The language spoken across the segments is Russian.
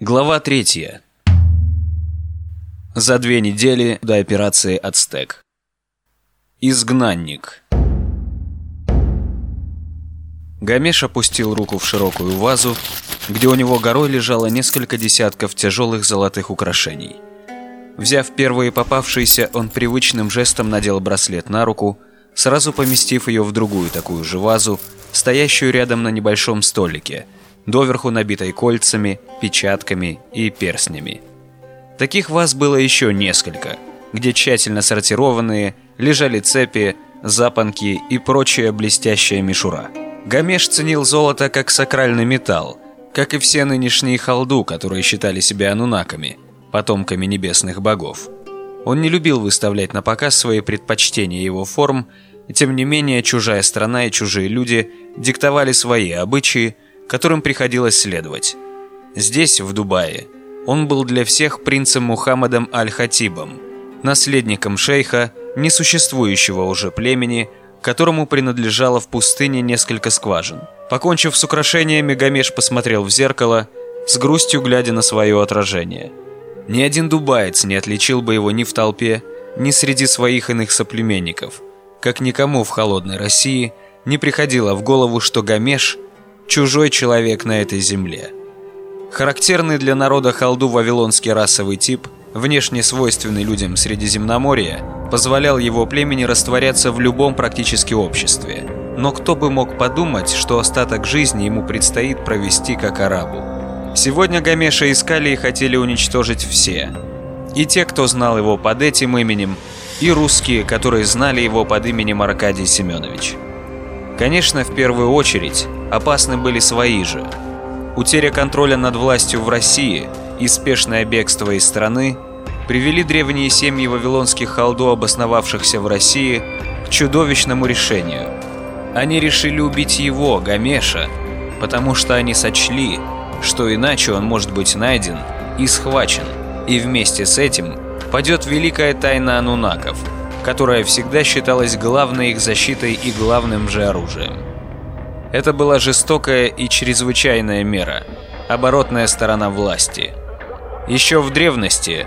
Глава третья. За две недели до операции «Ацтек». Изгнанник. Гамеш опустил руку в широкую вазу, где у него горой лежало несколько десятков тяжелых золотых украшений. Взяв первые попавшиеся, он привычным жестом надел браслет на руку, сразу поместив ее в другую такую же вазу, стоящую рядом на небольшом столике – доверху набитой кольцами, печатками и перстнями. Таких ваз было еще несколько, где тщательно сортированные лежали цепи, запонки и прочая блестящая мишура. Гамеш ценил золото как сакральный металл, как и все нынешние халду, которые считали себя анунаками, потомками небесных богов. Он не любил выставлять на показ свои предпочтения его форм, тем не менее чужая страна и чужие люди диктовали свои обычаи, которым приходилось следовать. Здесь, в Дубае, он был для всех принцем Мухаммадом Аль-Хатибом, наследником шейха, несуществующего уже племени, которому принадлежало в пустыне несколько скважин. Покончив с украшениями, Гамеш посмотрел в зеркало, с грустью глядя на свое отражение. Ни один дубаец не отличил бы его ни в толпе, ни среди своих иных соплеменников. Как никому в холодной России не приходило в голову, что Гамеш – чужой человек на этой земле. Характерный для народа халду вавилонский расовый тип, внешне свойственный людям Средиземноморья, позволял его племени растворяться в любом практически обществе. Но кто бы мог подумать, что остаток жизни ему предстоит провести как арабу. Сегодня Гамеша искали и хотели уничтожить все. И те, кто знал его под этим именем, и русские, которые знали его под именем Аркадий Семенович. Конечно, в первую очередь, опасны были свои же. Утеря контроля над властью в России и спешное бегство из страны привели древние семьи вавилонских халду, обосновавшихся в России, к чудовищному решению. Они решили убить его, Гамеша, потому что они сочли, что иначе он может быть найден и схвачен, и вместе с этим падет великая тайна анунаков – которая всегда считалась главной их защитой и главным же оружием. Это была жестокая и чрезвычайная мера, оборотная сторона власти. Еще в древности,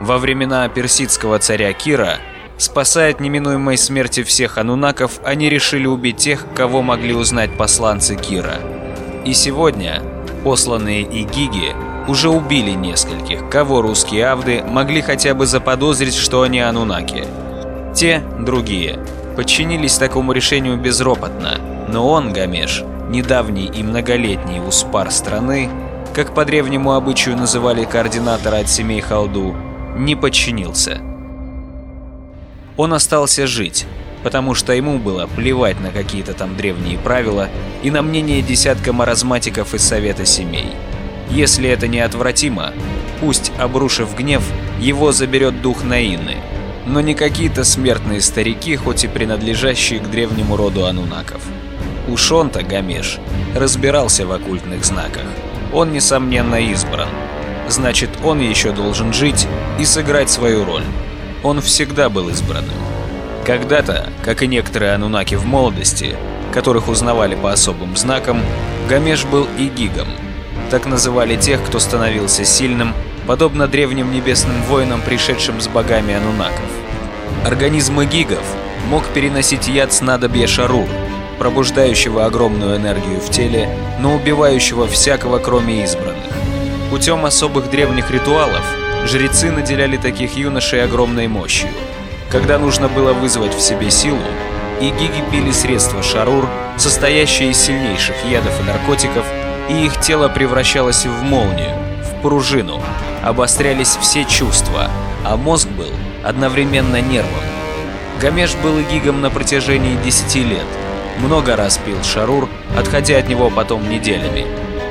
во времена персидского царя Кира, спасая от неминуемой смерти всех анунаков, они решили убить тех, кого могли узнать посланцы Кира. И сегодня посланные Игиги уже убили нескольких, кого русские авды могли хотя бы заподозрить, что они анунаки – те, другие, подчинились такому решению безропотно, но он, Гамеш, недавний и многолетний успар страны, как по древнему обычаю называли координатора от семей Халду, не подчинился. Он остался жить, потому что ему было плевать на какие-то там древние правила и на мнение десятка маразматиков из Совета Семей. Если это неотвратимо, пусть, обрушив гнев, его заберет дух Наины – но не какие-то смертные старики, хоть и принадлежащие к древнему роду анунаков. Уж он-то, Гамеш, разбирался в оккультных знаках. Он, несомненно, избран. Значит, он еще должен жить и сыграть свою роль. Он всегда был избранным. Когда-то, как и некоторые анунаки в молодости, которых узнавали по особым знакам, Гамеш был и гигом. Так называли тех, кто становился сильным подобно древним небесным воинам, пришедшим с богами анунаков. Организм гигов мог переносить яд снадобья Шарур, пробуждающего огромную энергию в теле, но убивающего всякого, кроме избранных. Путем особых древних ритуалов жрецы наделяли таких юношей огромной мощью. Когда нужно было вызвать в себе силу, и гиги пили средства Шарур, состоящие из сильнейших ядов и наркотиков, и их тело превращалось в молнию, в пружину, обострялись все чувства, а мозг был одновременно нервом. Гамеш был и гигом на протяжении 10 лет. Много раз пил шарур, отходя от него потом неделями.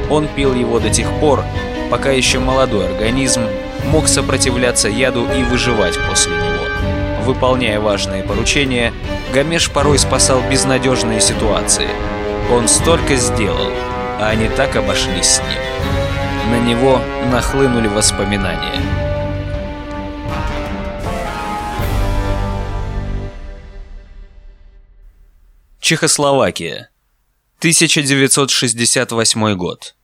Он пил его до тех пор, пока еще молодой организм мог сопротивляться яду и выживать после него. Выполняя важные поручения, Гамеш порой спасал безнадежные ситуации. Он столько сделал, а они так обошлись с ним. На него нахлынули воспоминания. Чехословакия. 1968 год.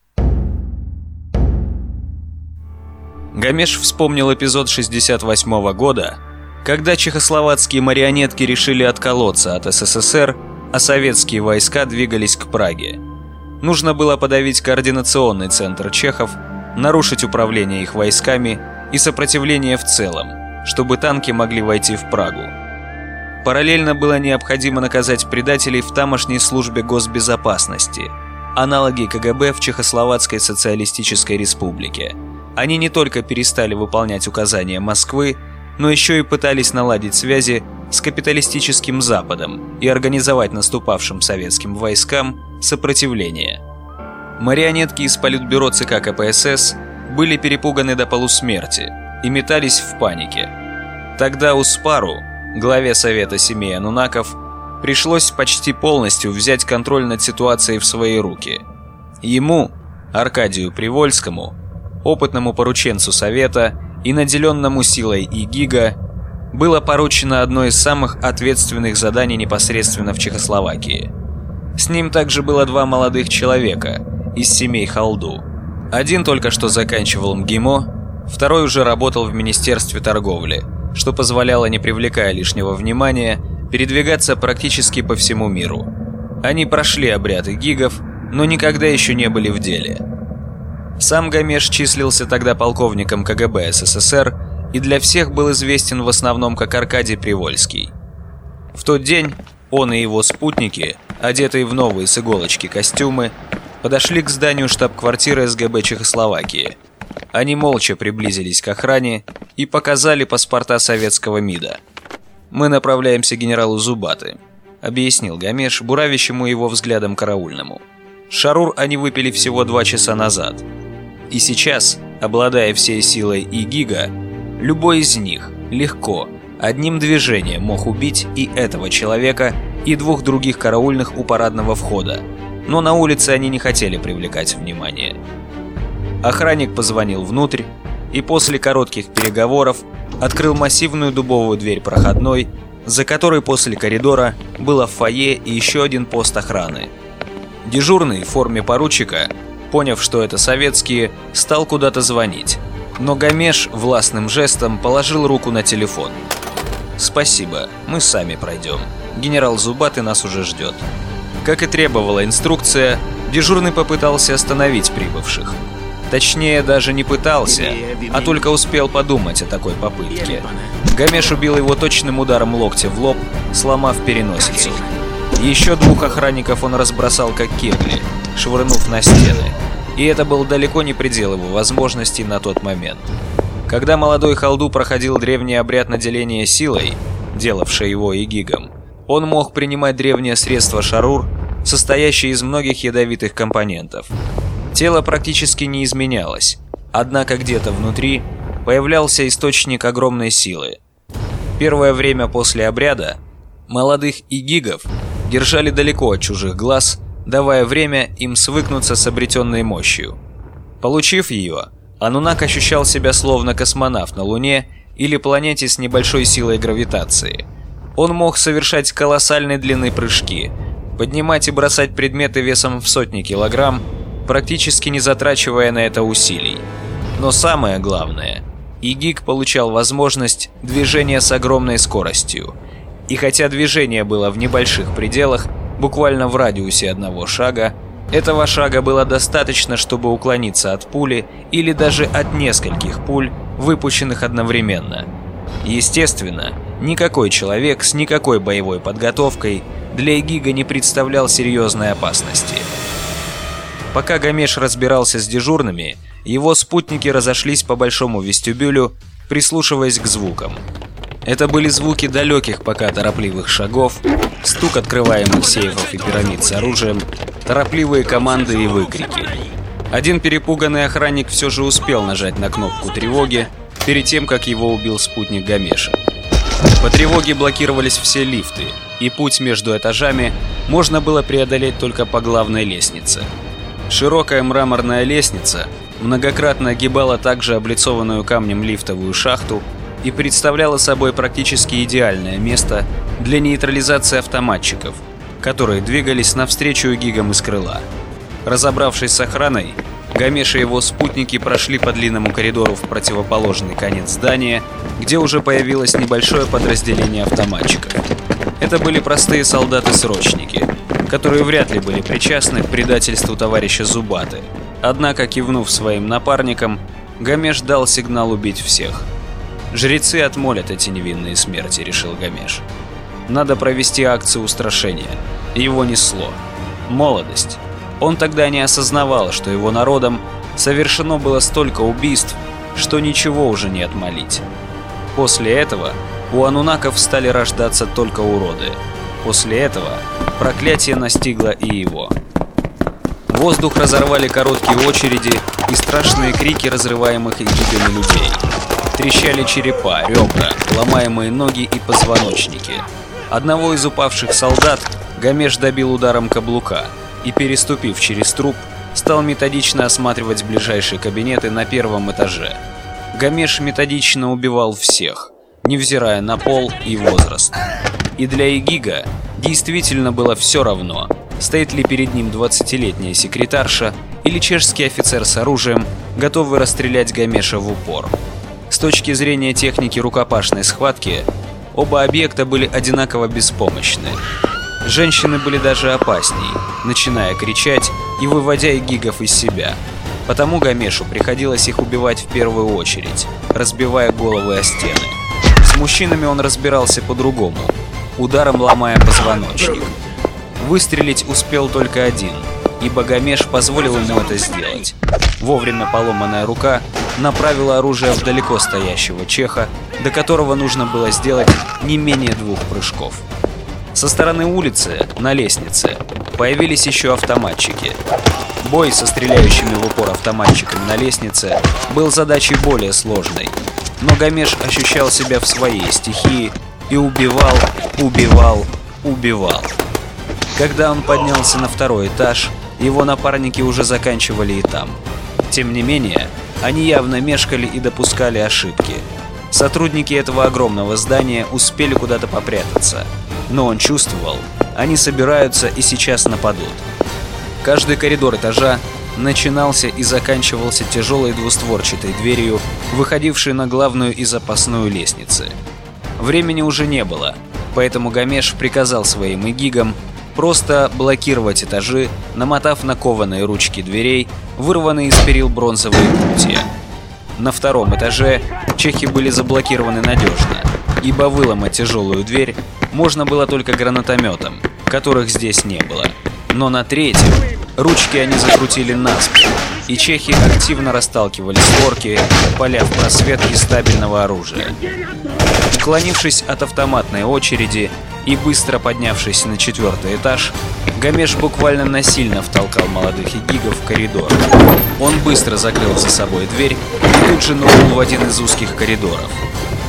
Гамеш вспомнил эпизод 68 года, когда чехословацкие марионетки решили отколоться от СССР, а советские войска двигались к Праге. Нужно было подавить координационный центр чехов, нарушить управление их войсками и сопротивление в целом, чтобы танки могли войти в Прагу. Параллельно было необходимо наказать предателей в тамошней службе госбезопасности, аналоги КГБ в Чехословацкой социалистической республике. Они не только перестали выполнять указания Москвы, но еще и пытались наладить связи с капиталистическим Западом и организовать наступавшим советским войскам сопротивление. Марионетки из Политбюро ЦК КПСС были перепуганы до полусмерти и метались в панике. Тогда Успару, главе Совета семей Анунаков, пришлось почти полностью взять контроль над ситуацией в свои руки. Ему, Аркадию Привольскому, опытному порученцу Совета и наделенному силой и гига, было поручено одно из самых ответственных заданий непосредственно в Чехословакии. С ним также было два молодых человека из семей Халду. Один только что заканчивал МГИМО, второй уже работал в Министерстве торговли, что позволяло, не привлекая лишнего внимания, передвигаться практически по всему миру. Они прошли обряды гигов, но никогда еще не были в деле. Сам Гамеш числился тогда полковником КГБ СССР и для всех был известен в основном как Аркадий Привольский. В тот день он и его спутники, одетые в новые с иголочки костюмы, подошли к зданию штаб-квартиры СГБ Чехословакии. Они молча приблизились к охране и показали паспорта советского МИДа. «Мы направляемся к генералу Зубаты», — объяснил Гамеш, буравящему его взглядом караульному. Шарур они выпили всего два часа назад. И сейчас, обладая всей силой и гига, любой из них легко, одним движением мог убить и этого человека, и двух других караульных у парадного входа. Но на улице они не хотели привлекать внимание. Охранник позвонил внутрь и после коротких переговоров открыл массивную дубовую дверь проходной, за которой после коридора было фойе и еще один пост охраны. Дежурный в форме поручика, поняв, что это советские, стал куда-то звонить. Но Гамеш властным жестом положил руку на телефон. «Спасибо, мы сами пройдем. Генерал Зубатый нас уже ждет». Как и требовала инструкция, дежурный попытался остановить прибывших. Точнее, даже не пытался, а только успел подумать о такой попытке. Гамеш убил его точным ударом локтя в лоб, сломав переносицу. Еще двух охранников он разбросал как кегли, швырнув на стены. И это был далеко не предел его возможностей на тот момент. Когда молодой Халду проходил древний обряд наделения силой, делавший его и гигом, он мог принимать древнее средство шарур, состоящее из многих ядовитых компонентов. Тело практически не изменялось, однако где-то внутри появлялся источник огромной силы. Первое время после обряда молодых игигов держали далеко от чужих глаз, давая время им свыкнуться с обретенной мощью. Получив ее, Анунак ощущал себя словно космонавт на Луне или планете с небольшой силой гравитации. Он мог совершать колоссальной длины прыжки, поднимать и бросать предметы весом в сотни килограмм, практически не затрачивая на это усилий. Но самое главное, Игик получал возможность движения с огромной скоростью. И хотя движение было в небольших пределах, буквально в радиусе одного шага, этого шага было достаточно, чтобы уклониться от пули или даже от нескольких пуль, выпущенных одновременно. Естественно, никакой человек с никакой боевой подготовкой для Эгига не представлял серьезной опасности. Пока Гамеш разбирался с дежурными, его спутники разошлись по большому вестибюлю, прислушиваясь к звукам. Это были звуки далеких пока торопливых шагов, стук открываемых сейфов и пирамид с оружием, торопливые команды и выкрики. Один перепуганный охранник все же успел нажать на кнопку тревоги перед тем, как его убил спутник Гамеша. По тревоге блокировались все лифты, и путь между этажами можно было преодолеть только по главной лестнице. Широкая мраморная лестница многократно огибала также облицованную камнем лифтовую шахту и представляла собой практически идеальное место для нейтрализации автоматчиков, которые двигались навстречу гигам из крыла. Разобравшись с охраной, Гамеш и его спутники прошли по длинному коридору в противоположный конец здания, где уже появилось небольшое подразделение автоматчиков. Это были простые солдаты-срочники, которые вряд ли были причастны к предательству товарища Зубаты. Однако, кивнув своим напарникам, Гамеш дал сигнал убить всех. «Жрецы отмолят эти невинные смерти», — решил Гамеш. «Надо провести акцию устрашения». Его несло. Молодость. Он тогда не осознавал, что его народом совершено было столько убийств, что ничего уже не отмолить. После этого у анунаков стали рождаться только уроды. После этого проклятие настигло и его. Воздух разорвали короткие очереди и страшные крики разрываемых эгидами людей. Трещали черепа, ребра, ломаемые ноги и позвоночники. Одного из упавших солдат Гамеш добил ударом каблука и, переступив через труп, стал методично осматривать ближайшие кабинеты на первом этаже. Гамеш методично убивал всех, невзирая на пол и возраст. И для Игига действительно было все равно, стоит ли перед ним 20-летняя секретарша или чешский офицер с оружием, готовый расстрелять Гамеша в упор. С точки зрения техники рукопашной схватки, оба объекта были одинаково беспомощны. Женщины были даже опасней, начиная кричать и выводя гигов из себя. Потому Гамешу приходилось их убивать в первую очередь, разбивая головы о стены. С мужчинами он разбирался по-другому, ударом ломая позвоночник. Выстрелить успел только один, и Гамеш позволил ему это сделать. Вовремя поломанная рука направила оружие в далеко стоящего чеха, до которого нужно было сделать не менее двух прыжков. Со стороны улицы, на лестнице, появились еще автоматчики. Бой со стреляющими в упор автоматчиками на лестнице был задачей более сложной. Но Гамеш ощущал себя в своей стихии и убивал, убивал, убивал. Когда он поднялся на второй этаж, его напарники уже заканчивали и там. Тем не менее, они явно мешкали и допускали ошибки. Сотрудники этого огромного здания успели куда-то попрятаться – но он чувствовал, они собираются и сейчас нападут. Каждый коридор этажа начинался и заканчивался тяжелой двустворчатой дверью, выходившей на главную и запасную лестницы. Времени уже не было, поэтому Гамеш приказал своим игигам просто блокировать этажи, намотав на кованые ручки дверей, вырванные из перил бронзовые прутья. На втором этаже чехи были заблокированы надежно, ибо выломать тяжелую дверь можно было только гранатометом, которых здесь не было. Но на третьем ручки они закрутили наспех, и чехи активно расталкивали створки, поля в просвет из стабильного оружия. Уклонившись от автоматной очереди и быстро поднявшись на четвертый этаж, Гамеш буквально насильно втолкал молодых игигов в коридор. Он быстро закрыл за собой дверь и тут же нырнул в один из узких коридоров.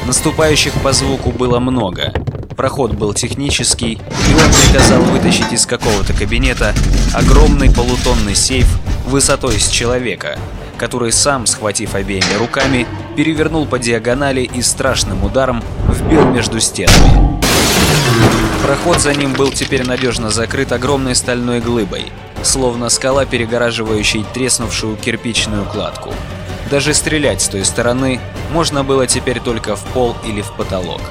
Наступающих по звуку было много, Проход был технический, и он приказал вытащить из какого-то кабинета огромный полутонный сейф высотой с человека, который сам, схватив обеими руками, перевернул по диагонали и страшным ударом вбил между стенами. Проход за ним был теперь надежно закрыт огромной стальной глыбой, словно скала, перегораживающей треснувшую кирпичную кладку. Даже стрелять с той стороны можно было теперь только в пол или в потолок.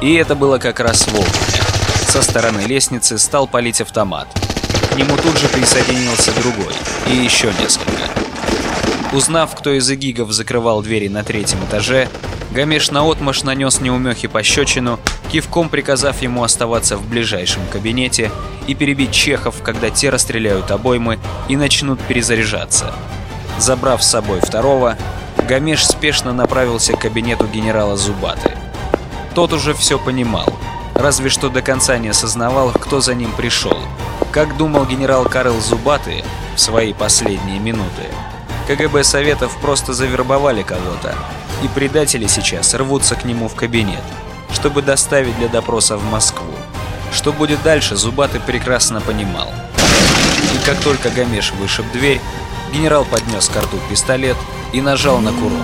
И это было как раз вовремя. Со стороны лестницы стал палить автомат. К нему тут же присоединился другой, и еще несколько. Узнав, кто из эгигов закрывал двери на третьем этаже, Гамеш наотмашь нанес неумехе пощечину, кивком приказав ему оставаться в ближайшем кабинете и перебить чехов, когда те расстреляют обоймы и начнут перезаряжаться. Забрав с собой второго, Гамеш спешно направился к кабинету генерала Зубаты. Тот уже все понимал, разве что до конца не осознавал, кто за ним пришел. Как думал генерал Карл Зубаты в свои последние минуты, КГБ Советов просто завербовали кого-то, и предатели сейчас рвутся к нему в кабинет, чтобы доставить для допроса в Москву. Что будет дальше, Зубаты прекрасно понимал. И как только Гамеш вышиб дверь, генерал поднес к рту пистолет и нажал на курок.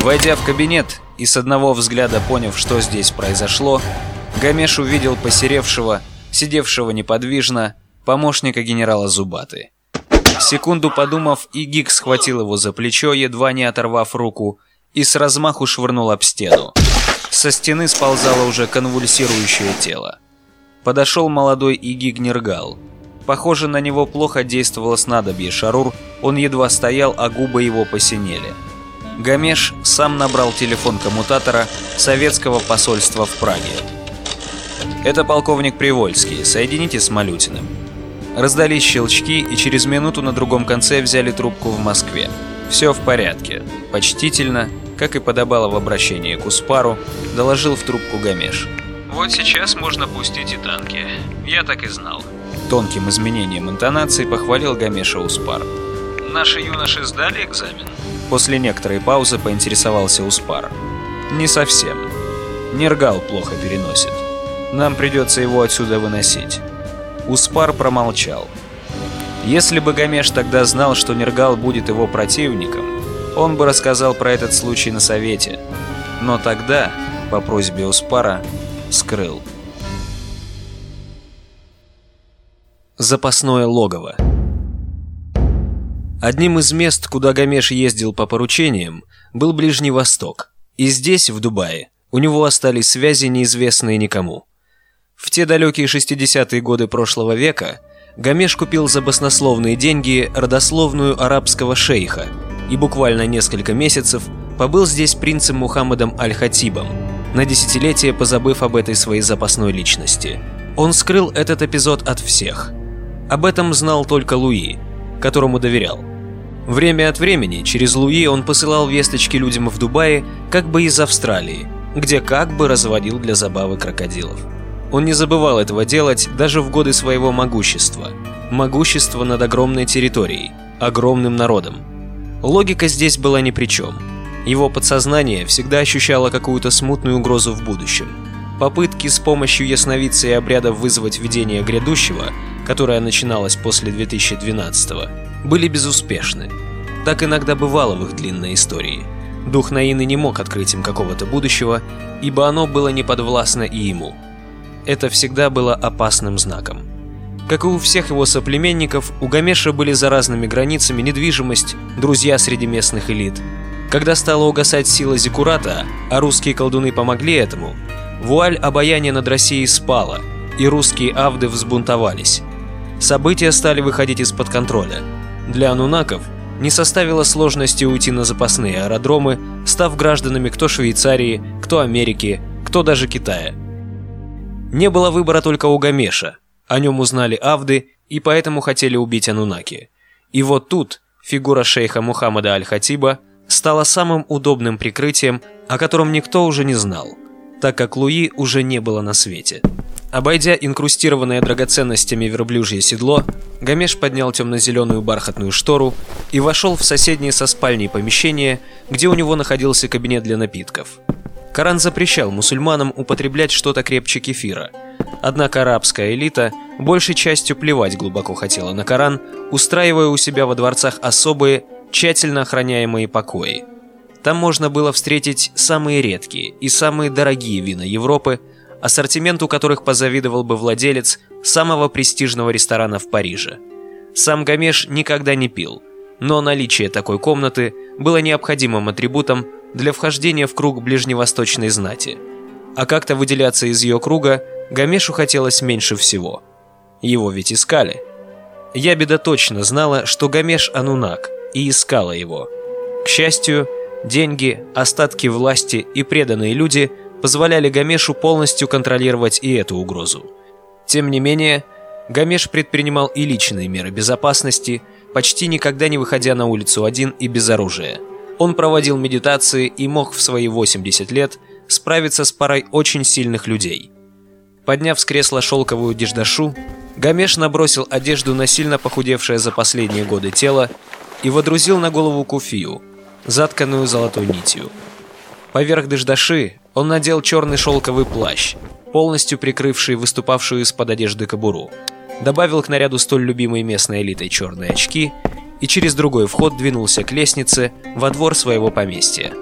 Войдя в кабинет, и с одного взгляда поняв, что здесь произошло, Гамеш увидел посеревшего, сидевшего неподвижно, помощника генерала Зубаты. Секунду подумав, Игик схватил его за плечо, едва не оторвав руку, и с размаху швырнул об стену. Со стены сползало уже конвульсирующее тело. Подошел молодой Игиг Нергал. Похоже, на него плохо действовало снадобье Шарур, он едва стоял, а губы его посинели. Гамеш сам набрал телефон коммутатора советского посольства в Праге. «Это полковник Привольский, соедините с Малютиным». Раздались щелчки, и через минуту на другом конце взяли трубку в Москве. «Все в порядке». Почтительно, как и подобало в обращении к Успару, доложил в трубку Гамеш. «Вот сейчас можно пустить и танки. Я так и знал». Тонким изменением интонации похвалил Гамеша Успар. «Наши юноши сдали экзамен?» После некоторой паузы поинтересовался Успар. «Не совсем. Нергал плохо переносит. Нам придется его отсюда выносить». Успар промолчал. Если бы Гамеш тогда знал, что Нергал будет его противником, он бы рассказал про этот случай на совете. Но тогда, по просьбе Успара, скрыл. Запасное логово Одним из мест, куда Гамеш ездил по поручениям, был Ближний Восток. И здесь, в Дубае, у него остались связи, неизвестные никому. В те далекие 60-е годы прошлого века Гамеш купил за баснословные деньги родословную арабского шейха и буквально несколько месяцев побыл здесь принцем Мухаммадом Аль-Хатибом, на десятилетие позабыв об этой своей запасной личности. Он скрыл этот эпизод от всех. Об этом знал только Луи, которому доверял. Время от времени через Луи он посылал весточки людям в Дубае, как бы из Австралии, где как бы разводил для забавы крокодилов. Он не забывал этого делать даже в годы своего могущества. Могущество над огромной территорией, огромным народом. Логика здесь была ни при чем. Его подсознание всегда ощущало какую-то смутную угрозу в будущем. Попытки с помощью ясновидца и обрядов вызвать видение грядущего, которое начиналось после 2012 года, были безуспешны. Так иногда бывало в их длинной истории. Дух Наины не мог открыть им какого-то будущего, ибо оно было не подвластно и ему. Это всегда было опасным знаком. Как и у всех его соплеменников, у Гамеша были за разными границами недвижимость, друзья среди местных элит. Когда стала угасать сила Зикурата, а русские колдуны помогли этому, вуаль обаяния над Россией спала, и русские авды взбунтовались. События стали выходить из-под контроля – для анунаков не составило сложности уйти на запасные аэродромы, став гражданами кто Швейцарии, кто Америки, кто даже Китая. Не было выбора только у Гамеша. О нем узнали Авды и поэтому хотели убить Анунаки. И вот тут фигура шейха Мухаммада Аль-Хатиба стала самым удобным прикрытием, о котором никто уже не знал, так как Луи уже не было на свете. Обойдя инкрустированное драгоценностями верблюжье седло, Гамеш поднял темно-зеленую бархатную штору и вошел в соседнее со спальней помещение, где у него находился кабинет для напитков. Коран запрещал мусульманам употреблять что-то крепче кефира. Однако арабская элита большей частью плевать глубоко хотела на Коран, устраивая у себя во дворцах особые, тщательно охраняемые покои. Там можно было встретить самые редкие и самые дорогие вина Европы – ассортименту которых позавидовал бы владелец самого престижного ресторана в Париже. Сам Гамеш никогда не пил, но наличие такой комнаты было необходимым атрибутом для вхождения в круг ближневосточной знати. А как-то выделяться из ее круга Гамешу хотелось меньше всего. Его ведь искали. Ябеда точно знала, что Гамеш Анунак, и искала его. К счастью, деньги, остатки власти и преданные люди – позволяли Гамешу полностью контролировать и эту угрозу. Тем не менее, Гамеш предпринимал и личные меры безопасности, почти никогда не выходя на улицу один и без оружия. Он проводил медитации и мог в свои 80 лет справиться с парой очень сильных людей. Подняв с кресла шелковую деждашу, Гамеш набросил одежду на сильно похудевшее за последние годы тело и водрузил на голову куфию, затканную золотой нитью. Поверх деждаши он надел черный шелковый плащ, полностью прикрывший выступавшую из-под одежды кобуру. Добавил к наряду столь любимой местной элитой черные очки и через другой вход двинулся к лестнице во двор своего поместья.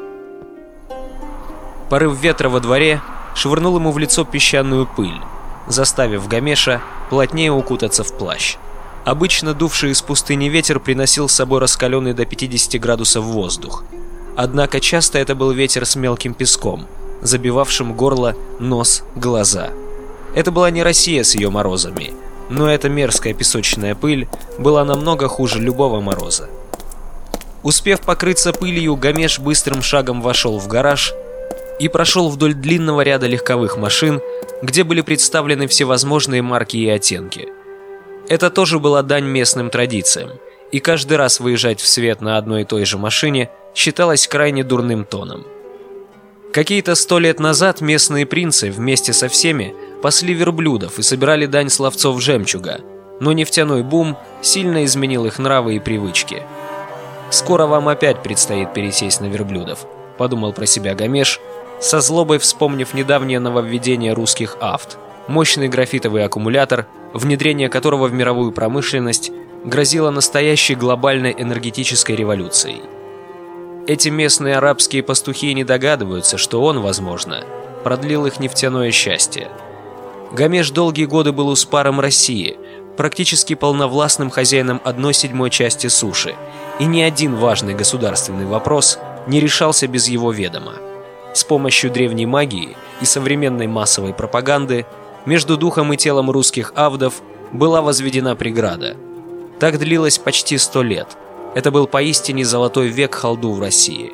Порыв ветра во дворе швырнул ему в лицо песчаную пыль, заставив Гамеша плотнее укутаться в плащ. Обычно дувший из пустыни ветер приносил с собой раскаленный до 50 градусов воздух. Однако часто это был ветер с мелким песком, забивавшим горло, нос, глаза. Это была не Россия с ее морозами, но эта мерзкая песочная пыль была намного хуже любого мороза. Успев покрыться пылью, Гамеш быстрым шагом вошел в гараж и прошел вдоль длинного ряда легковых машин, где были представлены всевозможные марки и оттенки. Это тоже была дань местным традициям, и каждый раз выезжать в свет на одной и той же машине считалось крайне дурным тоном. Какие-то сто лет назад местные принцы вместе со всеми пасли верблюдов и собирали дань словцов жемчуга, но нефтяной бум сильно изменил их нравы и привычки – Скоро вам опять предстоит пересесть на верблюдов», — подумал про себя Гамеш, со злобой вспомнив недавнее нововведение русских авт. Мощный графитовый аккумулятор, внедрение которого в мировую промышленность грозило настоящей глобальной энергетической революцией. Эти местные арабские пастухи не догадываются, что он, возможно, продлил их нефтяное счастье. Гамеш долгие годы был успаром России, практически полновластным хозяином одной седьмой части суши, и ни один важный государственный вопрос не решался без его ведома. С помощью древней магии и современной массовой пропаганды между духом и телом русских авдов была возведена преграда. Так длилось почти сто лет. Это был поистине золотой век халду в России.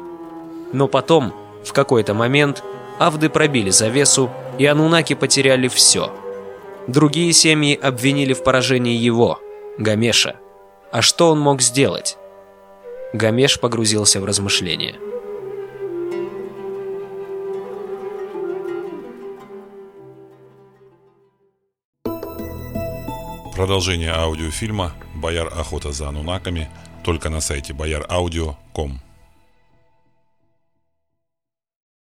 Но потом, в какой-то момент, авды пробили завесу, и анунаки потеряли все. Другие семьи обвинили в поражении его, Гамеша. А что он мог сделать? Гамеш погрузился в размышления. Продолжение аудиофильма «Бояр охота за анунаками» только на сайте boyaraudio.com.